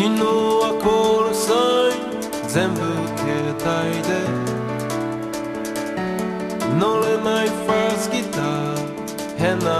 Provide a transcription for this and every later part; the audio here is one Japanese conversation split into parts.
昨日はコールサイン全部携帯で。乗れないファーストギター。変な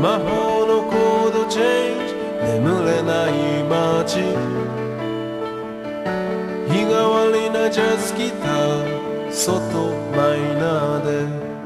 魔法のコードチェンジ眠れない街。日替わりなジャズギター外マイナーで。